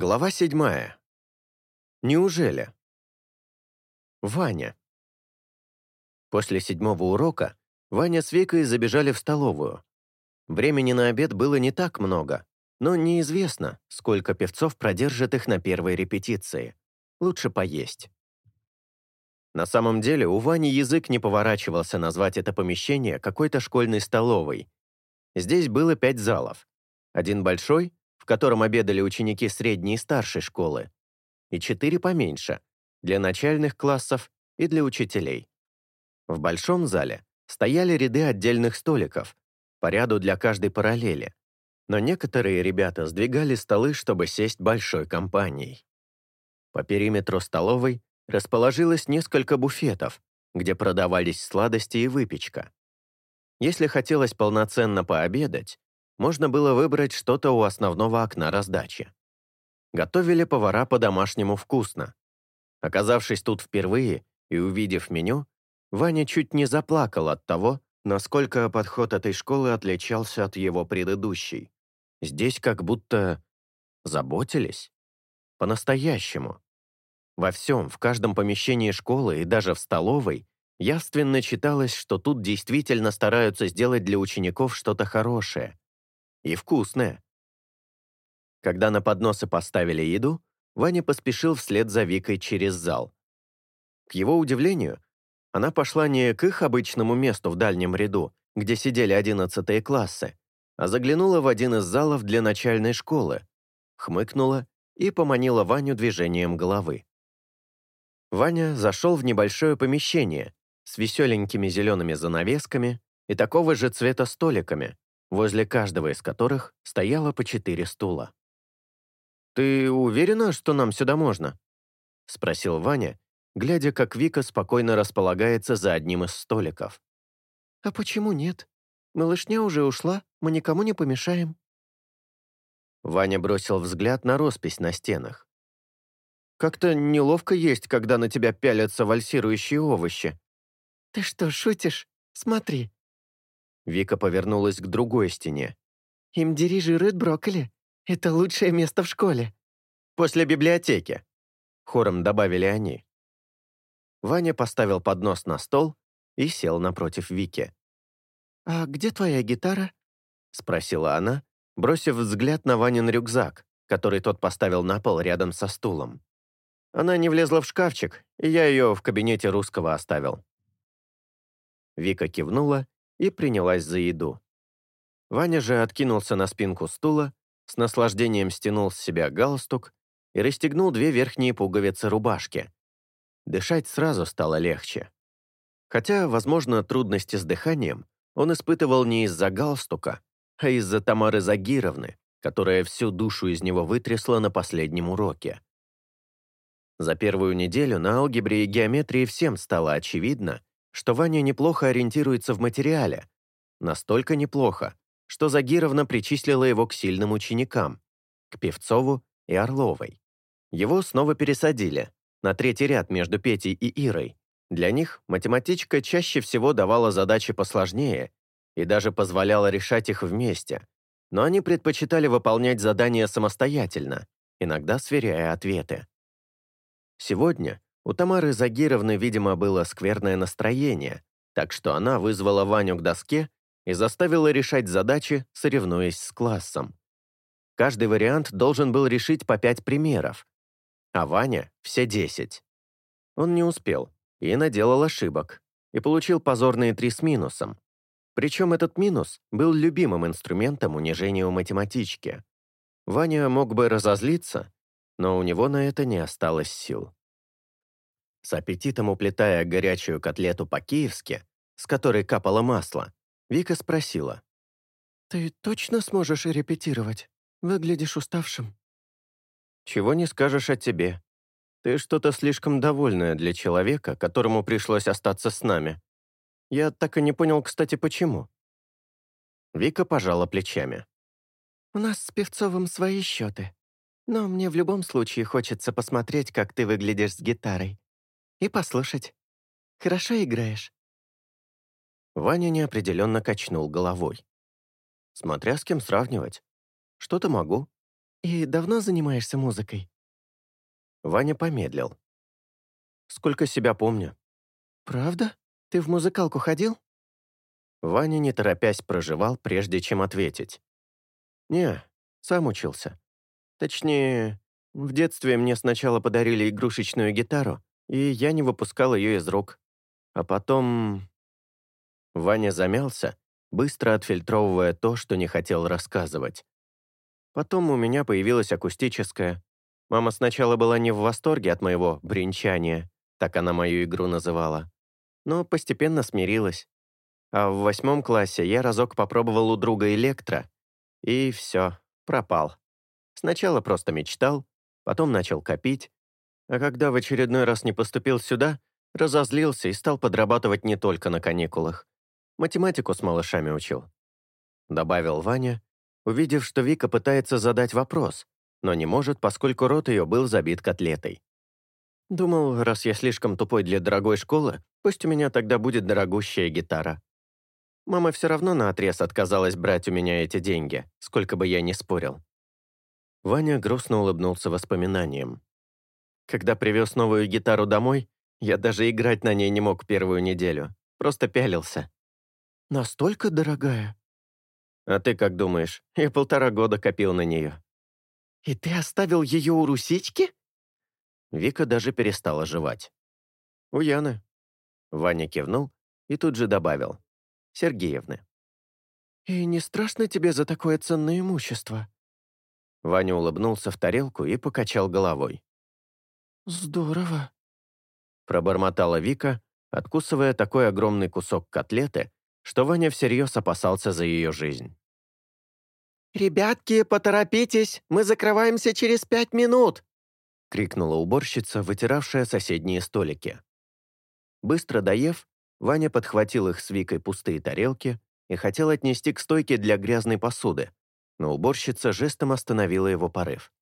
Глава седьмая. Неужели? Ваня. После седьмого урока Ваня с Викой забежали в столовую. Времени на обед было не так много, но неизвестно, сколько певцов продержит их на первой репетиции. Лучше поесть. На самом деле у Вани язык не поворачивался назвать это помещение какой-то школьной столовой. Здесь было пять залов. Один большой, котором обедали ученики средней и старшей школы, и четыре поменьше, для начальных классов и для учителей. В большом зале стояли ряды отдельных столиков, по ряду для каждой параллели, но некоторые ребята сдвигали столы, чтобы сесть большой компанией. По периметру столовой расположилось несколько буфетов, где продавались сладости и выпечка. Если хотелось полноценно пообедать, можно было выбрать что-то у основного окна раздачи. Готовили повара по-домашнему вкусно. Оказавшись тут впервые и увидев меню, Ваня чуть не заплакал от того, насколько подход этой школы отличался от его предыдущей. Здесь как будто заботились. По-настоящему. Во всем, в каждом помещении школы и даже в столовой явственно читалось, что тут действительно стараются сделать для учеников что-то хорошее, и вкусное. Когда на подносы поставили еду, Ваня поспешил вслед за Викой через зал. К его удивлению, она пошла не к их обычному месту в дальнем ряду, где сидели одиннадцатые классы, а заглянула в один из залов для начальной школы, хмыкнула и поманила Ваню движением головы. Ваня зашел в небольшое помещение с веселенькими зелеными занавесками и такого же цвета столиками, возле каждого из которых стояло по четыре стула. «Ты уверена, что нам сюда можно?» — спросил Ваня, глядя, как Вика спокойно располагается за одним из столиков. «А почему нет? Малышня уже ушла, мы никому не помешаем». Ваня бросил взгляд на роспись на стенах. «Как-то неловко есть, когда на тебя пялятся вальсирующие овощи». «Ты что, шутишь? Смотри, Вика повернулась к другой стене. «Им дирижирует брокколи. Это лучшее место в школе». «После библиотеки», — хором добавили они. Ваня поставил поднос на стол и сел напротив Вики. «А где твоя гитара?» — спросила она, бросив взгляд на Ванин рюкзак, который тот поставил на пол рядом со стулом. Она не влезла в шкафчик, и я ее в кабинете русского оставил. Вика кивнула и принялась за еду. Ваня же откинулся на спинку стула, с наслаждением стянул с себя галстук и расстегнул две верхние пуговицы рубашки. Дышать сразу стало легче. Хотя, возможно, трудности с дыханием он испытывал не из-за галстука, а из-за Тамары Загировны, которая всю душу из него вытрясла на последнем уроке. За первую неделю на алгебре и геометрии всем стало очевидно, что Ваня неплохо ориентируется в материале. Настолько неплохо, что Загировна причислила его к сильным ученикам, к Певцову и Орловой. Его снова пересадили, на третий ряд между Петей и Ирой. Для них математичка чаще всего давала задачи посложнее и даже позволяла решать их вместе, но они предпочитали выполнять задания самостоятельно, иногда сверяя ответы. Сегодня у Тамары Загировны, видимо, было скверное настроение, так что она вызвала Ваню к доске и заставила решать задачи, соревнуясь с классом. Каждый вариант должен был решить по пять примеров, а Ваня — все десять. Он не успел и наделал ошибок, и получил позорные три с минусом. Причем этот минус был любимым инструментом унижения у математички. Ваня мог бы разозлиться, но у него на это не осталось сил. С аппетитом уплетая горячую котлету по-киевски, с которой капало масло, Вика спросила. «Ты точно сможешь репетировать? Выглядишь уставшим». «Чего не скажешь о тебе. Ты что-то слишком довольная для человека, которому пришлось остаться с нами. Я так и не понял, кстати, почему». Вика пожала плечами. «У нас с Певцовым свои счеты. Но мне в любом случае хочется посмотреть, как ты выглядишь с гитарой и послушать. Хорошо играешь». Ваня неопределенно качнул головой. «Смотря с кем сравнивать. Что-то могу, «И давно занимаешься музыкой?» Ваня помедлил. «Сколько себя помню». «Правда? Ты в музыкалку ходил?» Ваня, не торопясь, проживал, прежде чем ответить. «Не, сам учился. Точнее, в детстве мне сначала подарили игрушечную гитару, и я не выпускал ее из рук. А потом...» Ваня замялся, быстро отфильтровывая то, что не хотел рассказывать. Потом у меня появилась акустическая. Мама сначала была не в восторге от моего бренчания, так она мою игру называла, но постепенно смирилась. А в восьмом классе я разок попробовал у друга электро, и все, пропал. Сначала просто мечтал, потом начал копить, а когда в очередной раз не поступил сюда, разозлился и стал подрабатывать не только на каникулах. Математику с малышами учил. Добавил Ваня, увидев, что Вика пытается задать вопрос, но не может, поскольку рот ее был забит котлетой. Думал, раз я слишком тупой для дорогой школы, пусть у меня тогда будет дорогущая гитара. Мама все равно наотрез отказалась брать у меня эти деньги, сколько бы я ни спорил. Ваня грустно улыбнулся воспоминаниям. Когда привез новую гитару домой, я даже играть на ней не мог первую неделю. Просто пялился. «Настолько дорогая?» «А ты как думаешь? Я полтора года копил на нее». «И ты оставил ее у русички?» Вика даже перестала жевать. «У Яны». Ваня кивнул и тут же добавил. Сергеевны. «И не страшно тебе за такое ценное имущество?» Ваня улыбнулся в тарелку и покачал головой. «Здорово», — пробормотала Вика, откусывая такой огромный кусок котлеты, что Ваня всерьез опасался за ее жизнь. «Ребятки, поторопитесь, мы закрываемся через пять минут!» — крикнула уборщица, вытиравшая соседние столики. Быстро доев, Ваня подхватил их с Викой пустые тарелки и хотел отнести к стойке для грязной посуды, но уборщица жестом остановила его порыв.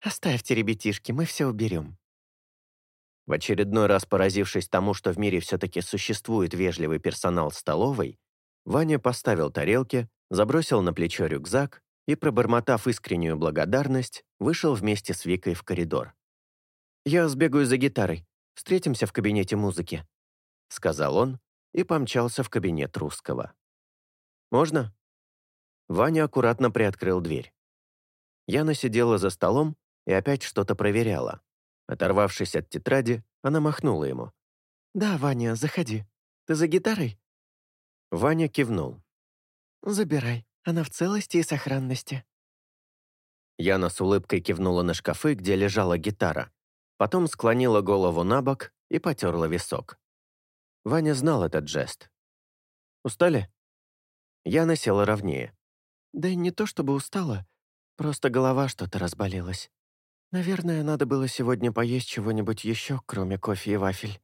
«Оставьте, ребятишки, мы все уберем». В очередной раз поразившись тому, что в мире все-таки существует вежливый персонал столовой, Ваня поставил тарелки, забросил на плечо рюкзак и, пробормотав искреннюю благодарность, вышел вместе с Викой в коридор. «Я сбегаю за гитарой. Встретимся в кабинете музыки», — сказал он и помчался в кабинет русского. «Можно?» Ваня аккуратно приоткрыл дверь. Яна сидела за столом и опять что-то проверяла. Оторвавшись от тетради, она махнула ему. «Да, Ваня, заходи. Ты за гитарой?» Ваня кивнул. «Забирай, она в целости и сохранности». Яна с улыбкой кивнула на шкафы, где лежала гитара. Потом склонила голову на бок и потерла висок. Ваня знал этот жест. «Устали?» Яна села ровнее. «Да не то чтобы устала, просто голова что-то разболелась. Наверное, надо было сегодня поесть чего-нибудь еще, кроме кофе и вафель».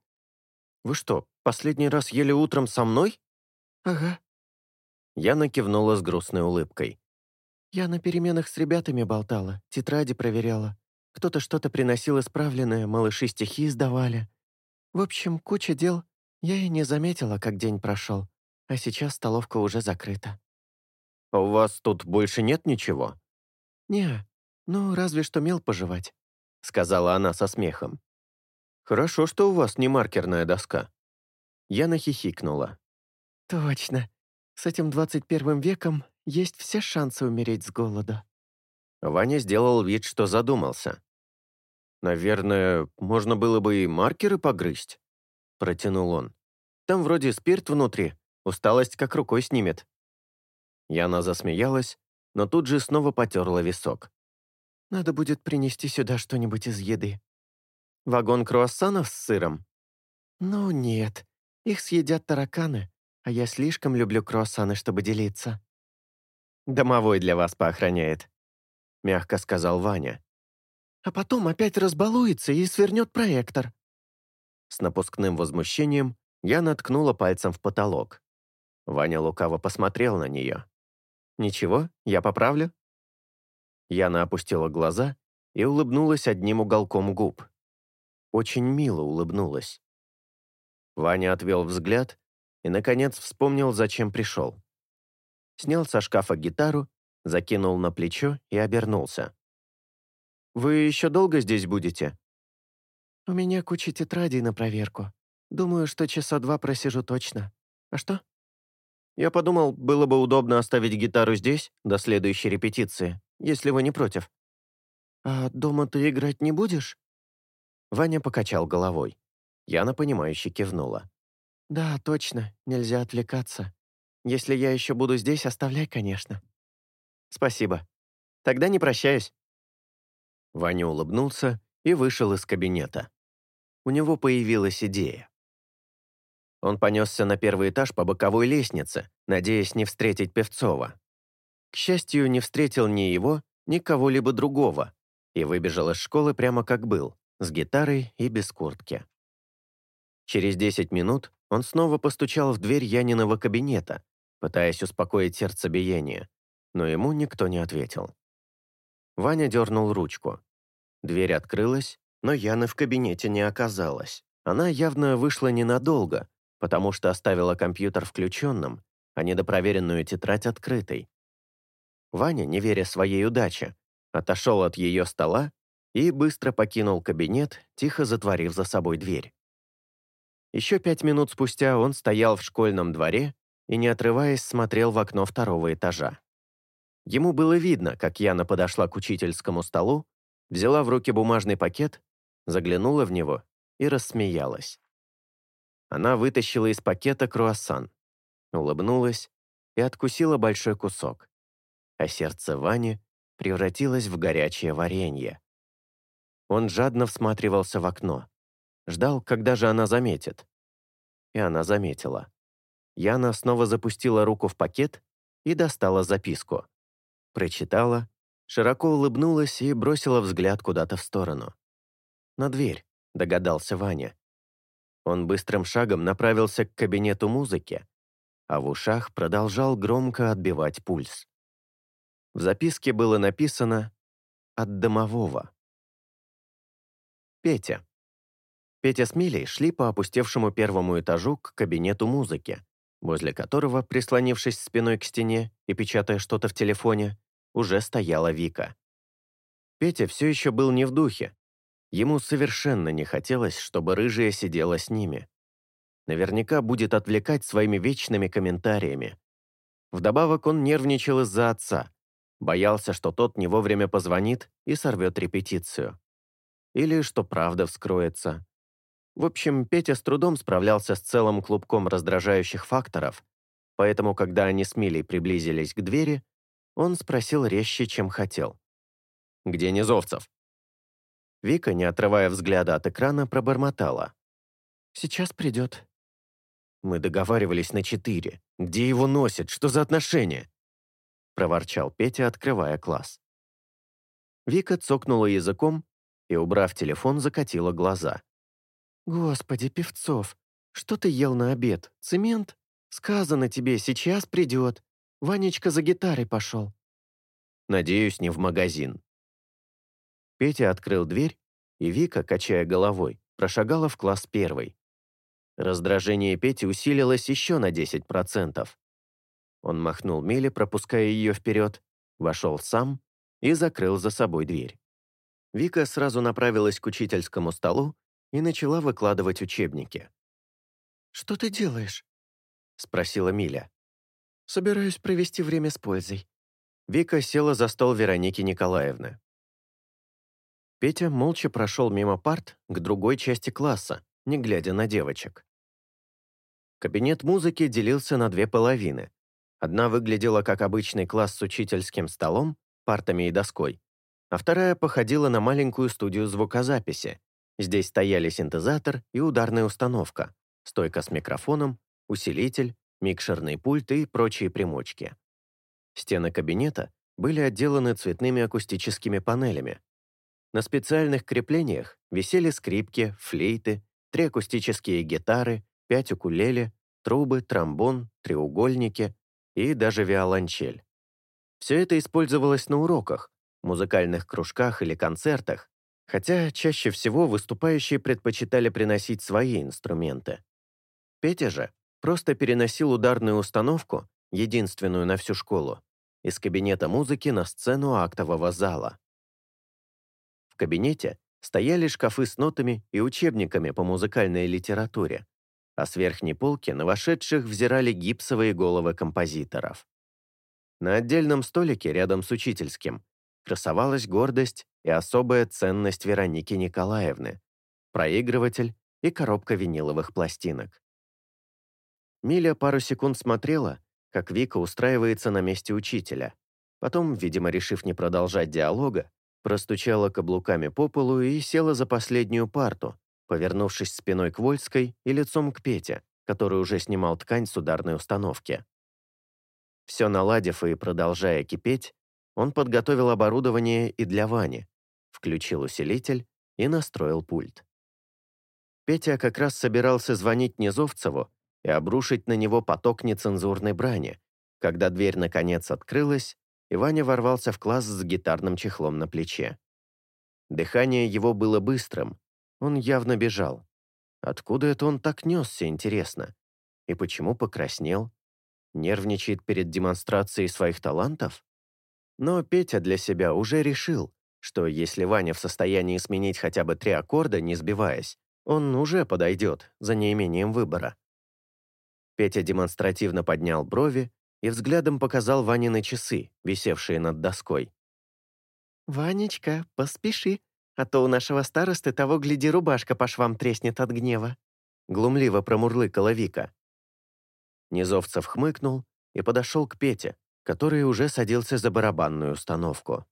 «Вы что, последний раз ели утром со мной?» «Ага». Яна кивнула с грустной улыбкой. «Я на переменах с ребятами болтала, тетради проверяла. Кто-то что-то приносил исправленное, малыши стихи сдавали. В общем, куча дел, я и не заметила, как день прошел, а сейчас столовка уже закрыта. «А у вас тут больше нет ничего?» «Не, ну, разве что мел пожевать», — сказала она со смехом. «Хорошо, что у вас не маркерная доска». Я хихикнула. «Точно. С этим 21 веком есть все шансы умереть с голода». Ваня сделал вид, что задумался. «Наверное, можно было бы и маркеры погрызть», — протянул он. Там вроде спирт внутри, усталость как рукой снимет». Яна засмеялась, но тут же снова потерла висок. «Надо будет принести сюда что-нибудь из еды». «Вагон круассанов с сыром?» «Ну нет, их съедят тараканы, а я слишком люблю круассаны, чтобы делиться». «Домовой для вас поохраняет», — мягко сказал Ваня. «А потом опять разбалуется и свернет проектор». С напускным возмущением я наткнула пальцем в потолок. Ваня лукаво посмотрел на нее. «Ничего, я поправлю?» Яна опустила глаза и улыбнулась одним уголком губ. Очень мило улыбнулась. Ваня отвел взгляд и, наконец, вспомнил, зачем пришел. Снял со шкафа гитару, закинул на плечо и обернулся. Вы еще долго здесь будете?» «У меня куча тетрадей на проверку. Думаю, что часа два просижу точно. А что?» «Я подумал, было бы удобно оставить гитару здесь до следующей репетиции, если вы не против». «А дома ты играть не будешь?» Ваня покачал головой. Яна, понимающе кивнула. «Да, точно, нельзя отвлекаться. Если я еще буду здесь, оставляй, конечно». «Спасибо. Тогда не прощаюсь». Ваня улыбнулся и вышел из кабинета. У него появилась идея. Он понесся на первый этаж по боковой лестнице, надеясь не встретить Певцова. К счастью, не встретил ни его, ни кого-либо другого, и выбежал из школы прямо как был, с гитарой и без куртки. Через 10 минут он снова постучал в дверь Яниного кабинета, пытаясь успокоить сердцебиение, но ему никто не ответил. Ваня дернул ручку. Дверь открылась, но Яны в кабинете не оказалось. Она явно вышла ненадолго, потому что оставила компьютер включенным, а недопроверенную тетрадь открытой. Ваня, не веря своей удаче, отошел от ее стола и быстро покинул кабинет, тихо затворив за собой дверь. Еще пять минут спустя он стоял в школьном дворе и, не отрываясь, смотрел в окно второго этажа. Ему было видно, как Яна подошла к учительскому столу, взяла в руки бумажный пакет, заглянула в него и рассмеялась. Она вытащила из пакета круассан, улыбнулась и откусила большой кусок, а сердце Вани превратилось в горячее варенье. Он жадно всматривался в окно, ждал, когда же она заметит. И она заметила. Яна снова запустила руку в пакет и достала записку. Прочитала, широко улыбнулась и бросила взгляд куда-то в сторону. «На дверь», — догадался Ваня. Он быстрым шагом направился к кабинету музыки, а в ушах продолжал громко отбивать пульс. В записке было написано «От домового». Петя. Петя с Милей шли по опустевшему первому этажу к кабинету музыки, возле которого, прислонившись спиной к стене и печатая что-то в телефоне, уже стояла Вика. Петя все еще был не в духе, Ему совершенно не хотелось, чтобы рыжая сидела с ними. Наверняка будет отвлекать своими вечными комментариями. Вдобавок он нервничал из-за отца, боялся, что тот не вовремя позвонит и сорвет репетицию. Или что правда вскроется. В общем, Петя с трудом справлялся с целым клубком раздражающих факторов, поэтому, когда они с Милей приблизились к двери, он спросил резче, чем хотел. «Где Низовцев?» Вика, не отрывая взгляда от экрана, пробормотала. «Сейчас придет». «Мы договаривались на четыре. Где его носят? Что за отношения?» Проворчал Петя, открывая класс. Вика цокнула языком и, убрав телефон, закатила глаза. «Господи, Певцов, что ты ел на обед? Цемент? Сказано тебе, сейчас придет. Ванечка за гитарой пошел». «Надеюсь, не в магазин», Петя открыл дверь, и Вика, качая головой, прошагала в класс первый. Раздражение Пети усилилось еще на 10%. Он махнул Миле, пропуская ее вперед, вошел сам и закрыл за собой дверь. Вика сразу направилась к учительскому столу и начала выкладывать учебники. «Что ты делаешь?» — спросила Миля. «Собираюсь провести время с пользой». Вика села за стол Вероники Николаевны. Петя молча прошел мимо парт к другой части класса, не глядя на девочек. Кабинет музыки делился на две половины. Одна выглядела как обычный класс с учительским столом, партами и доской, а вторая походила на маленькую студию звукозаписи. Здесь стояли синтезатор и ударная установка, стойка с микрофоном, усилитель, микшерный пульт и прочие примочки. Стены кабинета были отделаны цветными акустическими панелями, на специальных креплениях висели скрипки, флейты, три акустические гитары, пять укулеле, трубы, тромбон, треугольники и даже виолончель. Все это использовалось на уроках, музыкальных кружках или концертах, хотя чаще всего выступающие предпочитали приносить свои инструменты. Петя же просто переносил ударную установку, единственную на всю школу, из кабинета музыки на сцену актового зала В кабинете стояли шкафы с нотами и учебниками по музыкальной литературе, а с верхней полки на вошедших взирали гипсовые головы композиторов. На отдельном столике рядом с учительским красовалась гордость и особая ценность Вероники Николаевны — проигрыватель и коробка виниловых пластинок. Миля пару секунд смотрела, как Вика устраивается на месте учителя. Потом, видимо, решив не продолжать диалога, простучала каблуками по полу и села за последнюю парту, повернувшись спиной к Вольской и лицом к Пете, который уже снимал ткань с ударной установки. Все наладив и продолжая кипеть, он подготовил оборудование и для Вани, включил усилитель и настроил пульт. Петя как раз собирался звонить Низовцеву и обрушить на него поток нецензурной брани, когда дверь наконец открылась, и Ваня ворвался в класс с гитарным чехлом на плече. Дыхание его было быстрым, он явно бежал. Откуда это он так несся, интересно? И почему покраснел? Нервничает перед демонстрацией своих талантов? Но Петя для себя уже решил, что если Ваня в состоянии сменить хотя бы три аккорда, не сбиваясь, он уже подойдет за неимением выбора. Петя демонстративно поднял брови и взглядом показал Ване на часы, висевшие над доской. «Ванечка, поспеши, а то у нашего старосты того, гляди, рубашка по швам треснет от гнева», глумливо промурлыкала Вика. Низовцев хмыкнул и подошел к Пете, который уже садился за барабанную установку.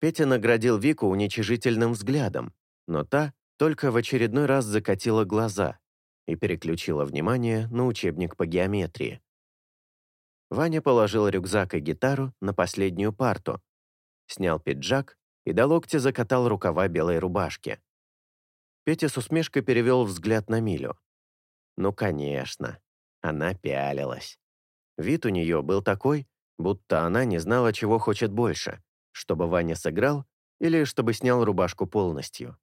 Петя наградил Вику уничижительным взглядом, но та только в очередной раз закатила глаза и переключила внимание на учебник по геометрии. Ваня положил рюкзак и гитару на последнюю парту, снял пиджак и до локтя закатал рукава белой рубашки. Петя с усмешкой перевел взгляд на Милю. Ну, конечно, она пялилась. Вид у нее был такой, будто она не знала, чего хочет больше, чтобы Ваня сыграл или чтобы снял рубашку полностью.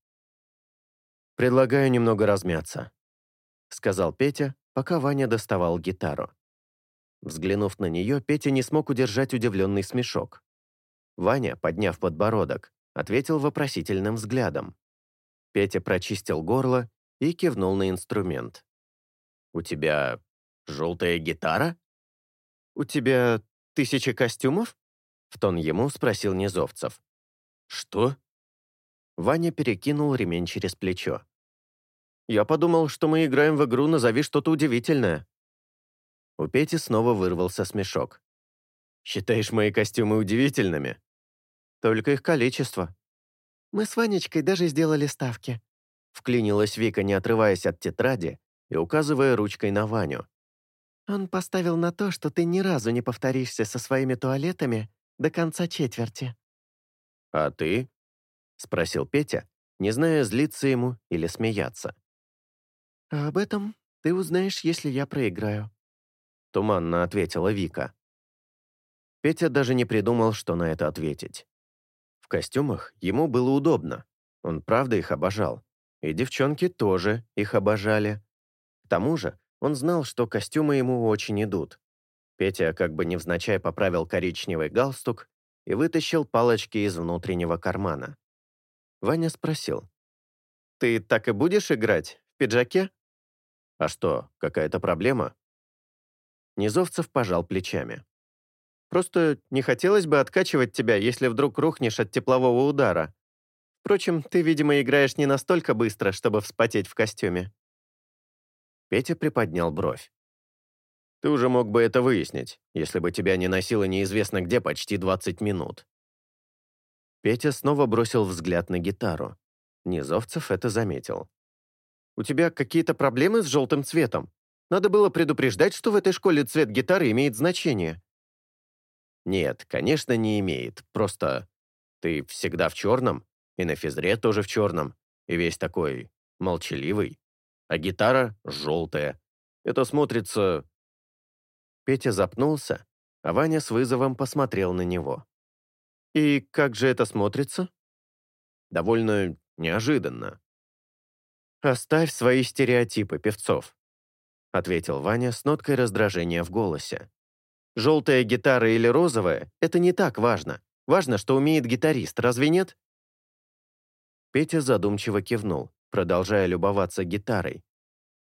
«Предлагаю немного размяться», — сказал Петя, пока Ваня доставал гитару. Взглянув на нее, Петя не смог удержать удивленный смешок. Ваня, подняв подбородок, ответил вопросительным взглядом. Петя прочистил горло и кивнул на инструмент. «У тебя желтая гитара?» «У тебя тысяча костюмов?» В тон ему спросил Низовцев. «Что?» Ваня перекинул ремень через плечо. «Я подумал, что мы играем в игру «Назови что-то удивительное». У Пети снова вырвался смешок. «Считаешь мои костюмы удивительными?» «Только их количество». «Мы с Ванечкой даже сделали ставки», вклинилась Вика, не отрываясь от тетради и указывая ручкой на Ваню. Он поставил на то, что ты ни разу не повторишься со своими туалетами до конца четверти». «А ты?» — спросил Петя, не зная, злиться ему или смеяться. «А об этом ты узнаешь, если я проиграю», — туманно ответила Вика. Петя даже не придумал, что на это ответить. Костюмах ему было удобно, он правда их обожал. И девчонки тоже их обожали. К тому же он знал, что костюмы ему очень идут. Петя как бы невзначай поправил коричневый галстук и вытащил палочки из внутреннего кармана. Ваня спросил. «Ты так и будешь играть? В пиджаке?» «А что, какая-то проблема?» Низовцев пожал плечами. «Просто не хотелось бы откачивать тебя, если вдруг рухнешь от теплового удара. Впрочем, ты, видимо, играешь не настолько быстро, чтобы вспотеть в костюме». Петя приподнял бровь. «Ты уже мог бы это выяснить, если бы тебя не носило неизвестно где почти 20 минут». Петя снова бросил взгляд на гитару. Низовцев это заметил. «У тебя какие-то проблемы с желтым цветом? Надо было предупреждать, что в этой школе цвет гитары имеет значение». «Нет, конечно, не имеет. Просто ты всегда в черном, и на физре тоже в черном, и весь такой молчаливый а гитара желтая. Это смотрится...» Петя запнулся, а Ваня с вызовом посмотрел на него. «И как же это смотрится?» «Довольно неожиданно». «Оставь свои стереотипы, певцов», — ответил Ваня с ноткой раздражения в голосе. «Желтая гитара или розовая — это не так важно. Важно, что умеет гитарист, разве нет?» Петя задумчиво кивнул, продолжая любоваться гитарой.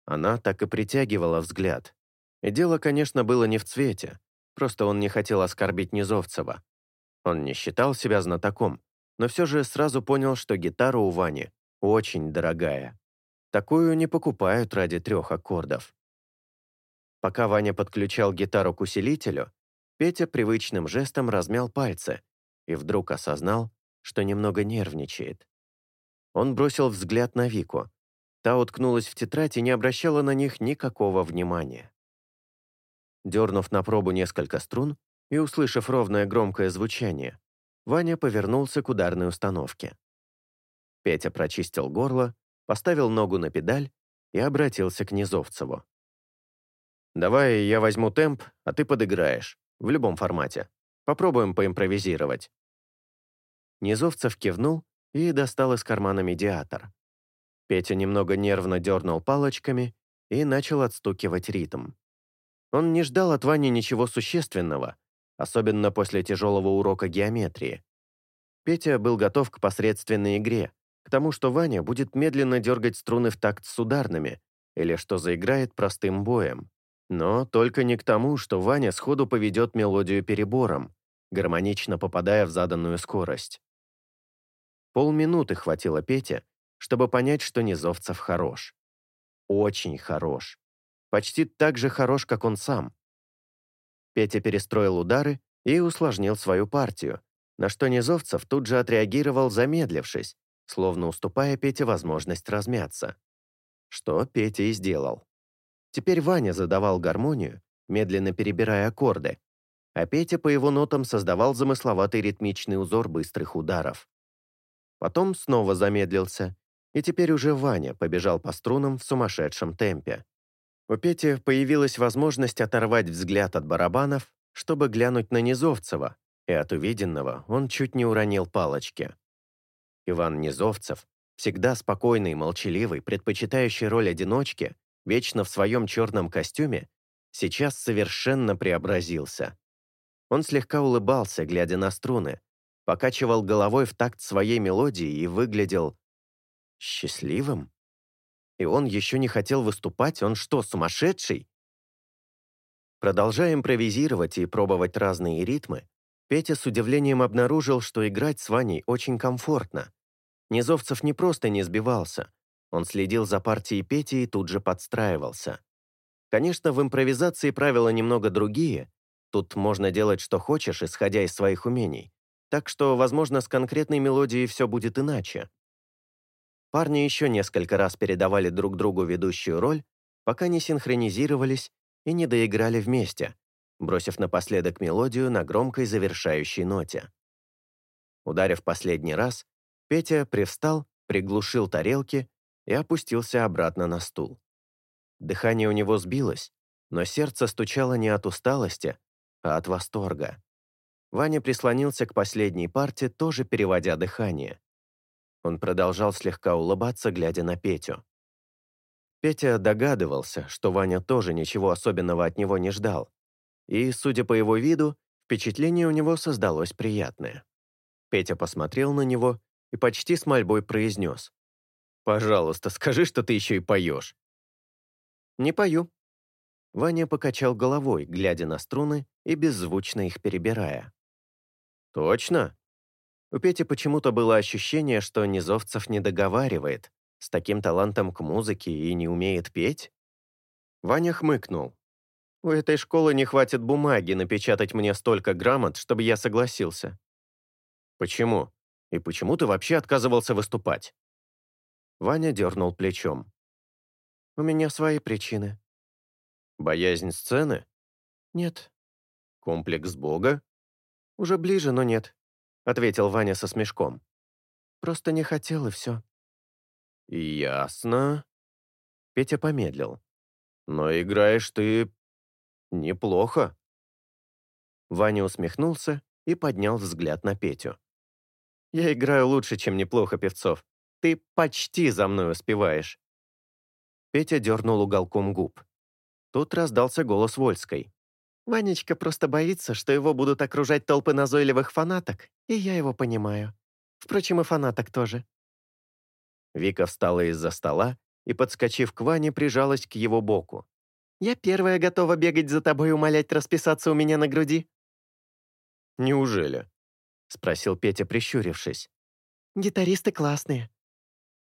Она так и притягивала взгляд. И дело, конечно, было не в цвете, просто он не хотел оскорбить Низовцева. Он не считал себя знатоком, но все же сразу понял, что гитара у Вани очень дорогая. Такую не покупают ради трех аккордов. Пока Ваня подключал гитару к усилителю, Петя привычным жестом размял пальцы и вдруг осознал, что немного нервничает. Он бросил взгляд на Вику. Та уткнулась в тетрадь и не обращала на них никакого внимания. Дернув на пробу несколько струн и услышав ровное громкое звучание, Ваня повернулся к ударной установке. Петя прочистил горло, поставил ногу на педаль и обратился к Низовцеву. «Давай я возьму темп, а ты подыграешь. В любом формате. Попробуем поимпровизировать». Низовцев кивнул и достал из кармана медиатор. Петя немного нервно дернул палочками и начал отстукивать ритм. Он не ждал от Вани ничего существенного, особенно после тяжелого урока геометрии. Петя был готов к посредственной игре, к тому, что Ваня будет медленно дергать струны в такт с ударными, или что заиграет простым боем. Но только не к тому, что Ваня сходу поведет мелодию перебором, гармонично попадая в заданную скорость. Полминуты хватило Пете, чтобы понять, что Низовцев хорош. Очень хорош. Почти так же хорош, как он сам. Петя перестроил удары и усложнил свою партию, на что Низовцев тут же отреагировал, замедлившись, словно уступая Пете возможность размяться. Что Петя и сделал. Теперь Ваня задавал гармонию, медленно перебирая аккорды, а Петя по его нотам создавал замысловатый ритмичный узор быстрых ударов. Потом снова замедлился, и теперь уже Ваня побежал по струнам в сумасшедшем темпе. У Пети появилась возможность оторвать взгляд от барабанов, чтобы глянуть на Низовцева, и от увиденного он чуть не уронил палочки. Иван Низовцев, всегда спокойный и молчаливый, предпочитающий роль одиночки, вечно в своем черном костюме, сейчас совершенно преобразился. Он слегка улыбался, глядя на струны, покачивал головой в такт своей мелодии и выглядел счастливым. И он еще не хотел выступать, он что, сумасшедший? Продолжая импровизировать и пробовать разные ритмы, Петя с удивлением обнаружил, что играть с Ваней очень комфортно. Низовцев не просто не сбивался, он следил за партией Пети и тут же подстраивался. Конечно, в импровизации правила немного другие, тут можно делать, что хочешь, исходя из своих умений. Так что, возможно, с конкретной мелодией все будет иначе. Парни еще несколько раз передавали друг другу ведущую роль, пока не синхронизировались и не доиграли вместе, бросив напоследок мелодию на громкой завершающей ноте. Ударив последний раз, Петя привстал, приглушил тарелки и опустился обратно на стул. Дыхание у него сбилось, но сердце стучало не от усталости, а от восторга. Ваня прислонился к последней парте, тоже переводя дыхание. Он продолжал слегка улыбаться, глядя на Петю. Петя догадывался, что Ваня тоже ничего особенного от него не ждал. И, судя по его виду, впечатление у него создалось приятное. Петя посмотрел на него и почти с мольбой произнес. «Пожалуйста, скажи, что ты еще и поешь». «Не пою». Ваня покачал головой, глядя на струны и беззвучно их перебирая. «Точно?» У Пети почему-то было ощущение, что Низовцев не договаривает, с таким талантом к музыке и не умеет петь. Ваня хмыкнул. «У этой школы не хватит бумаги напечатать мне столько грамот, чтобы я согласился». «Почему? И почему ты вообще отказывался выступать?» Ваня дернул плечом. «У меня свои причины». «Боязнь сцены?» «Нет». «Комплекс Бога?» «Уже ближе, но нет», — ответил Ваня со смешком. «Просто не хотел, и все». «Ясно». Петя помедлил. «Но играешь ты неплохо». Ваня усмехнулся и поднял взгляд на Петю. «Я играю лучше, чем неплохо, Певцов. Ты почти за мной успеваешь». Петя дернул уголком губ. Тут раздался голос Вольской. Ванечка просто боится, что его будут окружать толпы назойливых фанаток, и я его понимаю. Впрочем, и фанаток тоже. Вика встала из-за стола и, подскочив к Ване, прижалась к его боку. «Я первая готова бегать за тобой и умолять расписаться у меня на груди». «Неужели?» — спросил Петя, прищурившись. «Гитаристы классные».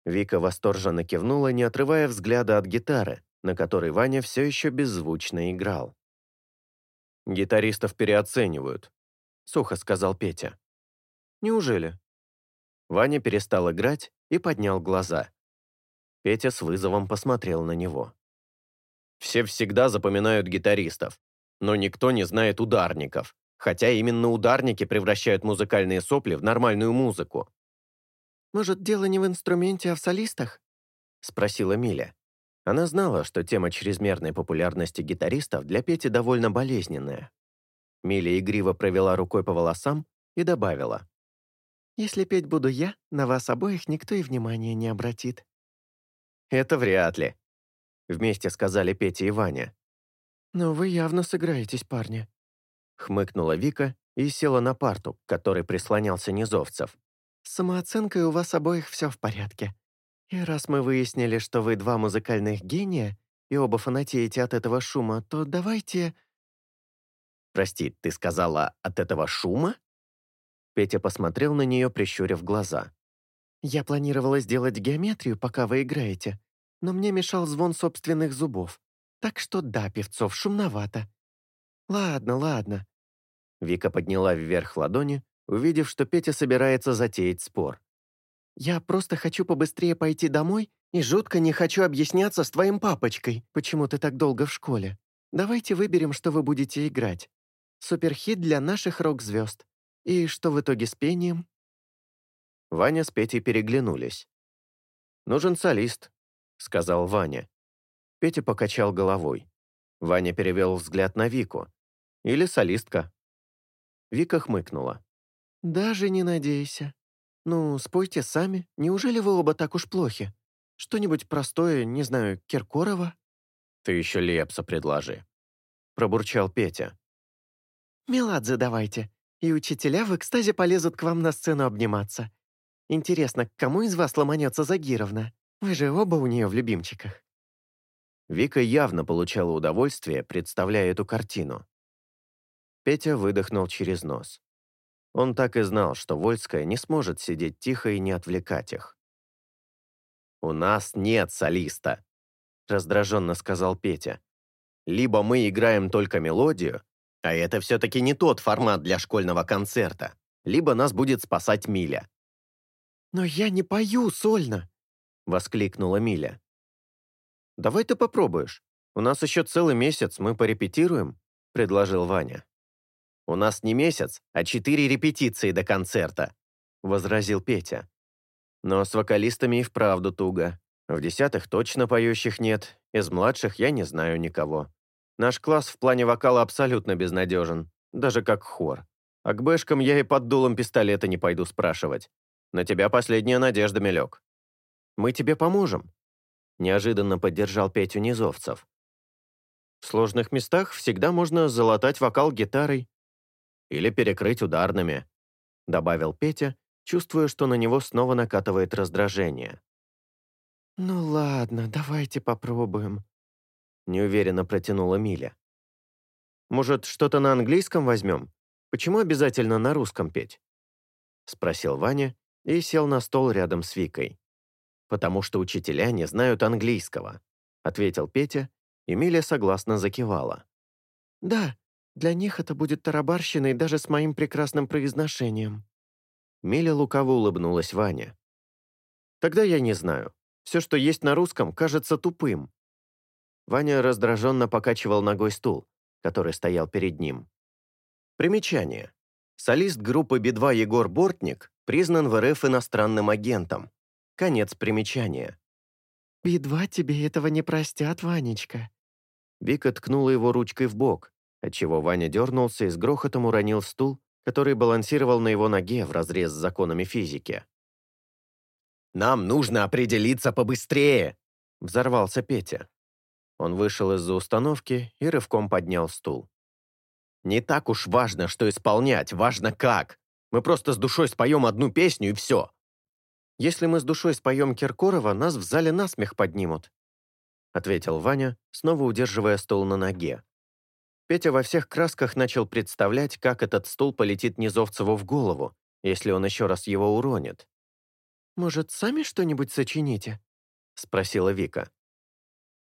Вика восторженно кивнула, не отрывая взгляда от гитары, на которой Ваня все еще беззвучно играл. «Гитаристов переоценивают», — сухо сказал Петя. «Неужели?» Ваня перестал играть и поднял глаза. Петя с вызовом посмотрел на него. «Все всегда запоминают гитаристов, но никто не знает ударников, хотя именно ударники превращают музыкальные сопли в нормальную музыку». «Может, дело не в инструменте, а в солистах?» — спросила Миля. Она знала, что тема чрезмерной популярности гитаристов для Пети довольно болезненная. Миля игриво провела рукой по волосам и добавила. «Если петь буду я, на вас обоих никто и внимания не обратит». «Это вряд ли», — вместе сказали Петя и Ваня. «Но вы явно сыграетесь, парни», — хмыкнула Вика и села на парту, к которой прислонялся Низовцев. «С самооценкой у вас обоих все в порядке. И раз мы выяснили, что вы два музыкальных гения и оба фанатеете от этого шума, то давайте...» «Прости, ты сказала «от этого шума»?» Петя посмотрел на нее, прищурив глаза. «Я планировала сделать геометрию, пока вы играете, но мне мешал звон собственных зубов. Так что да, певцов, шумновато. Ладно, ладно». Вика подняла вверх ладони, увидев, что Петя собирается затеять спор. «Я просто хочу побыстрее пойти домой и жутко не хочу объясняться с твоим папочкой, почему ты так долго в школе. Давайте выберем, что вы будете играть. Суперхит для наших рок-звезд. И что в итоге с пением?» Ваня с Петей переглянулись. «Нужен солист», — сказал Ваня. Петя покачал головой. Ваня перевел взгляд на Вику. «Или солистка». Вика хмыкнула. «Даже не надейся. Ну, спойте сами. Неужели вы оба так уж плохи? Что-нибудь простое, не знаю, Киркорова?» «Ты еще Лепса предложи», — пробурчал Петя. «Меладзе давайте, и учителя в экстазе полезут к вам на сцену обниматься. Интересно, к кому из вас ломанется Загировна? Вы же оба у нее в любимчиках». Вика явно получала удовольствие, представляя эту картину. Петя выдохнул через нос. Он так и знал, что Вольская не сможет сидеть тихо и не отвлекать их. «У нас нет солиста», — раздраженно сказал Петя. «Либо мы играем только мелодию, а это все-таки не тот формат для школьного концерта, либо нас будет спасать Миля». «Но я не пою сольно», — воскликнула Миля. «Давай ты попробуешь. У нас еще целый месяц, мы порепетируем», — предложил Ваня. «У нас не месяц, а четыре репетиции до концерта», — возразил Петя. «Но с вокалистами и вправду туго. В десятых точно поющих нет, из младших я не знаю никого. Наш класс в плане вокала абсолютно безнадежен, даже как хор. А к бэшкам я и под дулом пистолета не пойду спрашивать. На тебя последняя надежда, Мелек. Мы тебе поможем. Неожиданно поддержал Петю Низовцев. В сложных местах всегда можно залатать вокал гитарой, или перекрыть ударными», — добавил Петя, чувствуя, что на него снова накатывает раздражение. «Ну ладно, давайте попробуем», — неуверенно протянула Миля. «Может, что-то на английском возьмем? Почему обязательно на русском петь?» — спросил Ваня и сел на стол рядом с Викой. «Потому что учителя не знают английского», — ответил Петя, и Миля согласно закивала. «Да, для них это будет тарабарщиной даже с моим прекрасным произношением». Миля лукаво улыбнулась Ване. «Тогда я не знаю. Все, что есть на русском, кажется тупым». Ваня раздраженно покачивал ногой стул, который стоял перед ним. Примечание. Солист группы Би-2 Егор Бортник признан в РФ иностранным агентом. Конец примечания. «Би-2 тебе этого не простят, Ванечка». Вика ткнула его ручкой в бок, отчего Ваня дернулся и с грохотом уронил стул, который балансировал на его ноге в разрез с законами физики. «Нам нужно определиться побыстрее!» — взорвался Петя. Он вышел из-за установки и рывком поднял стул. «Не так уж важно, что исполнять, важно как. Мы просто с душой споем одну песню и все». Если мы с душой споем Киркорова, нас в зале насмех поднимут», ответил Ваня, снова удерживая стол на ноге. Петя во всех красках начал представлять, как этот стул полетит Низовцеву в голову, если он еще раз его уронит. «Может, сами что-нибудь сочините?» — спросила Вика.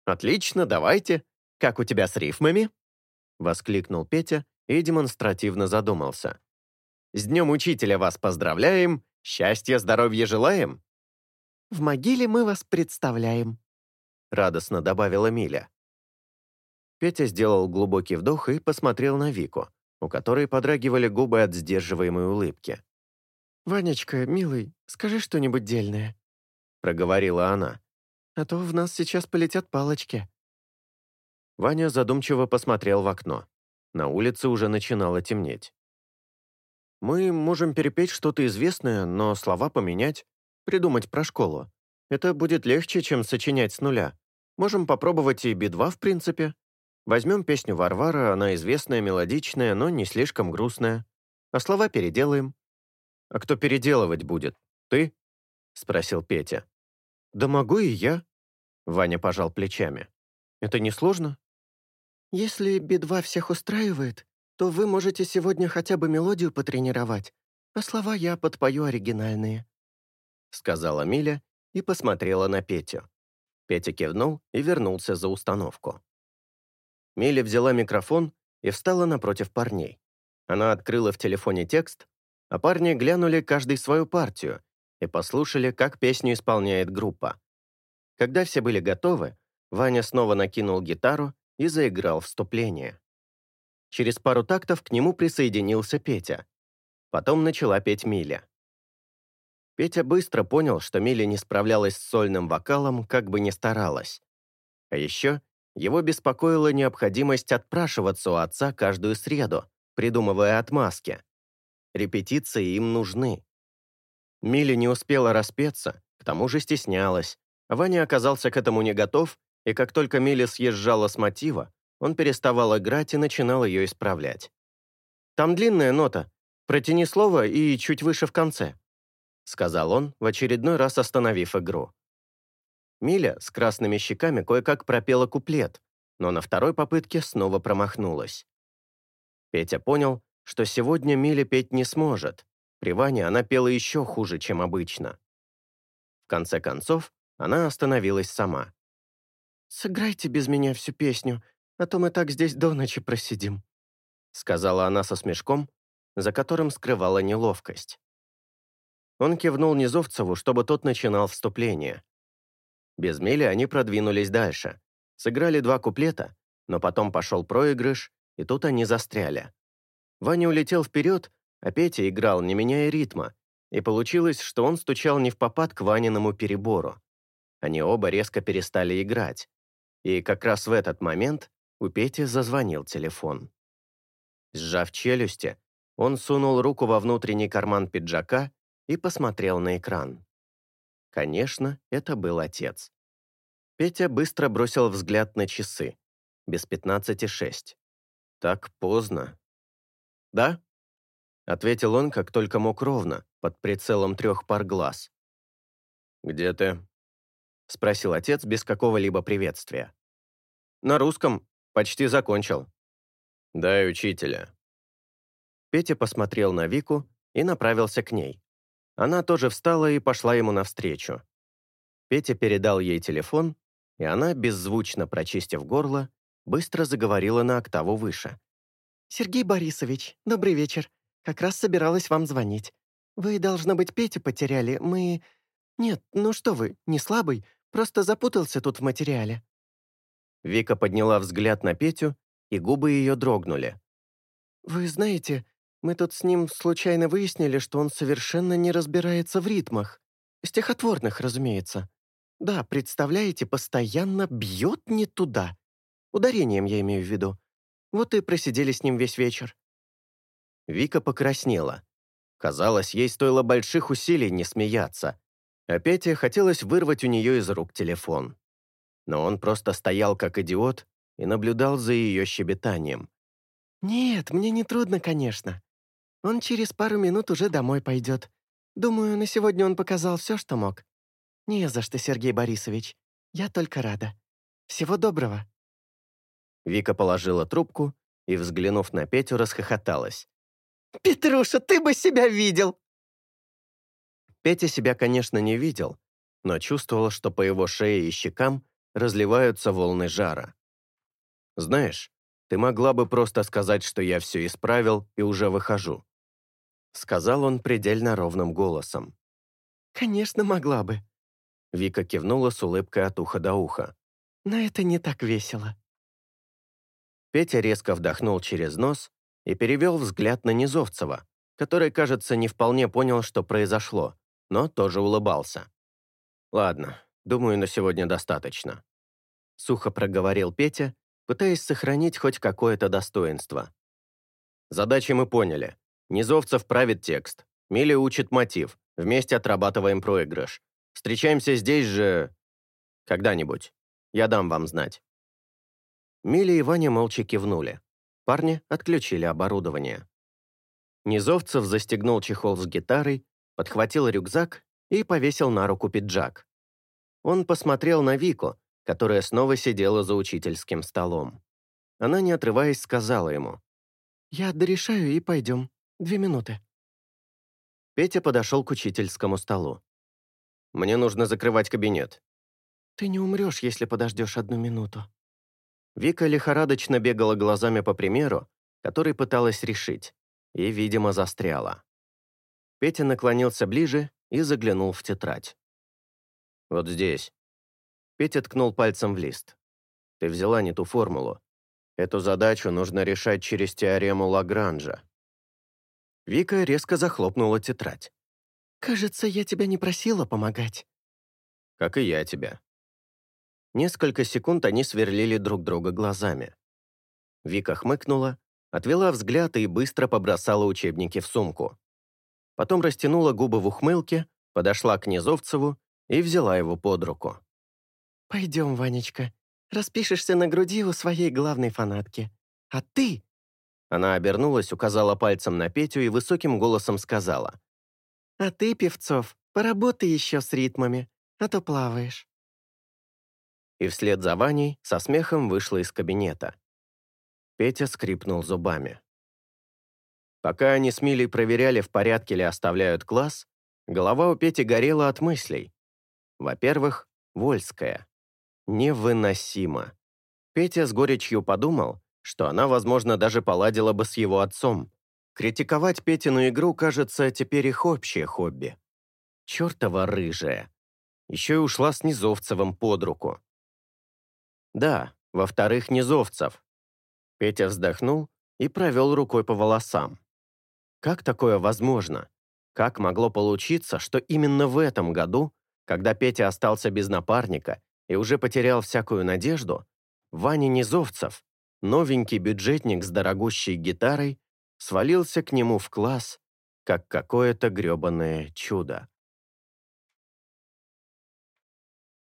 «Отлично, давайте. Как у тебя с рифмами?» — воскликнул Петя и демонстративно задумался. «С Днем Учителя вас поздравляем, счастья, здоровья желаем!» «В могиле мы вас представляем», — радостно добавила Миля. Петя сделал глубокий вдох и посмотрел на Вику, у которой подрагивали губы от сдерживаемой улыбки. «Ванечка, милый, скажи что-нибудь дельное», — проговорила она. «А то в нас сейчас полетят палочки». Ваня задумчиво посмотрел в окно. На улице уже начинало темнеть. «Мы можем перепеть что-то известное, но слова поменять, придумать про школу. Это будет легче, чем сочинять с нуля. Можем попробовать и Би-2, в принципе. Возьмем песню Варвара, она известная, мелодичная, но не слишком грустная. А слова переделаем». «А кто переделывать будет? Ты?» — спросил Петя. «Да могу и я», — Ваня пожал плечами. «Это несложно?» «Если Би-2 всех устраивает, то вы можете сегодня хотя бы мелодию потренировать, а слова я подпою оригинальные», — сказала Миля и посмотрела на Петю. Петя кивнул и вернулся за установку. Миля взяла микрофон и встала напротив парней. Она открыла в телефоне текст, а парни глянули каждый свою партию и послушали, как песню исполняет группа. Когда все были готовы, Ваня снова накинул гитару и заиграл вступление. Через пару тактов к нему присоединился Петя. Потом начала петь Миля. Петя быстро понял, что Миля не справлялась с сольным вокалом, как бы ни старалась. А еще его беспокоила необходимость отпрашиваться у отца каждую среду, придумывая отмазки. Репетиции им нужны. Миля не успела распеться, к тому же стеснялась. Ваня оказался к этому не готов и как только Милли съезжала с мотива, он переставал играть и начинал ее исправлять. «Там длинная нота. Протяни слово и чуть выше в конце», сказал он, в очередной раз остановив игру. Миля с красными щеками кое-как пропела куплет, но на второй попытке снова промахнулась. Петя понял, что сегодня Миля петь не сможет. При Ване она пела еще хуже, чем обычно. В конце концов, она остановилась сама. «Сыграйте без меня всю песню, а то мы так здесь до ночи просидим», сказала она со смешком, за которым скрывала неловкость. Он кивнул Низовцеву, чтобы тот начинал вступление. Без мели они продвинулись дальше. Сыграли два куплета, но потом пошел проигрыш, и тут они застряли. Ваня улетел вперед, а Петя играл, не меняя ритма, и получилось, что он стучал не в попад к Ваниному перебору. Они оба резко перестали играть. И как раз в этот момент у Пети зазвонил телефон. Сжав челюсти, он сунул руку во внутренний карман пиджака и посмотрел на экран. Конечно, это был отец. Петя быстро бросил взгляд на часы. Без пятнадцати шесть. Так поздно. «Да?» — ответил он, как только мог ровно, под прицелом трех пар глаз. «Где ты?» — спросил отец без какого-либо приветствия. «На русском. Почти закончил». «Дай учителя». Петя посмотрел на Вику и направился к ней. Она тоже встала и пошла ему навстречу. Петя передал ей телефон, и она, беззвучно прочистив горло, быстро заговорила на октаву выше. «Сергей Борисович, добрый вечер. Как раз собиралась вам звонить. Вы, должно быть, Петю потеряли. Мы... Нет, ну что вы, не слабый. Просто запутался тут в материале». Вика подняла взгляд на Петю, и губы ее дрогнули. «Вы знаете, мы тут с ним случайно выяснили, что он совершенно не разбирается в ритмах. Стихотворных, разумеется. Да, представляете, постоянно бьет не туда. Ударением я имею в виду. Вот и просидели с ним весь вечер». Вика покраснела. Казалось, ей стоило больших усилий не смеяться, а Пете хотелось вырвать у нее из рук телефон. Но он просто стоял как идиот и наблюдал за ее щебетанием. «Нет, мне не трудно, конечно. Он через пару минут уже домой пойдет. Думаю, на сегодня он показал все, что мог. Не за что, Сергей Борисович. Я только рада. Всего доброго». Вика положила трубку и, взглянув на Петю, расхохоталась. «Петруша, ты бы себя видел!» Петя себя, конечно, не видел, но чувствовал, что по его шее и щекам разливаются волны жара. «Знаешь, ты могла бы просто сказать, что я все исправил и уже выхожу», сказал он предельно ровным голосом. «Конечно, могла бы», Вика кивнула с улыбкой от уха до уха. «Но это не так весело». Петя резко вдохнул через нос и перевел взгляд на Низовцева, который, кажется, не вполне понял, что произошло, но тоже улыбался. «Ладно, думаю, на сегодня достаточно», — сухо проговорил Петя, пытаясь сохранить хоть какое-то достоинство. «Задачи мы поняли. Низовцев правит текст, Миля учит мотив, вместе отрабатываем проигрыш. Встречаемся здесь же... когда-нибудь. Я дам вам знать». Миля и Ваня молча кивнули. Парни отключили оборудование. Низовцев застегнул чехол с гитарой, подхватил рюкзак и повесил на руку пиджак. Он посмотрел на Вику, которая снова сидела за учительским столом. Она, не отрываясь, сказала ему. «Я дорешаю и пойдем. Две минуты». Петя подошел к учительскому столу. Мне нужно закрывать кабинет». «Ты не умрешь, если подождешь одну минуту». Вика лихорадочно бегала глазами по примеру, который пыталась решить, и, видимо, застряла. Петя наклонился ближе и заглянул в тетрадь. «Вот здесь». Петя ткнул пальцем в лист. «Ты взяла не ту формулу. Эту задачу нужно решать через теорему Лагранжа». Вика резко захлопнула тетрадь. «Кажется, я тебя не просила помогать». «Как и я тебя». Несколько секунд они сверлили друг друга глазами. Вика хмыкнула, отвела взгляд и быстро побросала учебники в сумку. Потом растянула губы в ухмылке, подошла к Низовцеву и взяла его под руку. «Пойдем, Ванечка, распишешься на груди у своей главной фанатки. А ты...» Она обернулась, указала пальцем на Петю и высоким голосом сказала. А ты, Певцов, поработай еще с ритмами, а то плаваешь». И вслед за Ваней со смехом вышла из кабинета. Петя скрипнул зубами. Пока они с Милей проверяли, в порядке ли оставляют класс, голова у Пети горела от мыслей. Во-первых, Вольская. Невыносимо. Петя с горечью подумал, что она, возможно, даже поладила бы с его отцом, Критиковать Петину игру, кажется, теперь их общее хобби. Чёртова рыжая. Еще и ушла с Низовцевым под руку. Да, во-вторых, Низовцев. Петя вздохнул и провел рукой по волосам. Как такое возможно? Как могло получиться, что именно в этом году, когда Петя остался без напарника и уже потерял всякую надежду, Ваня Низовцев, новенький бюджетник с дорогущей гитарой, свалился к нему в класс, как какое-то грёбаное чудо.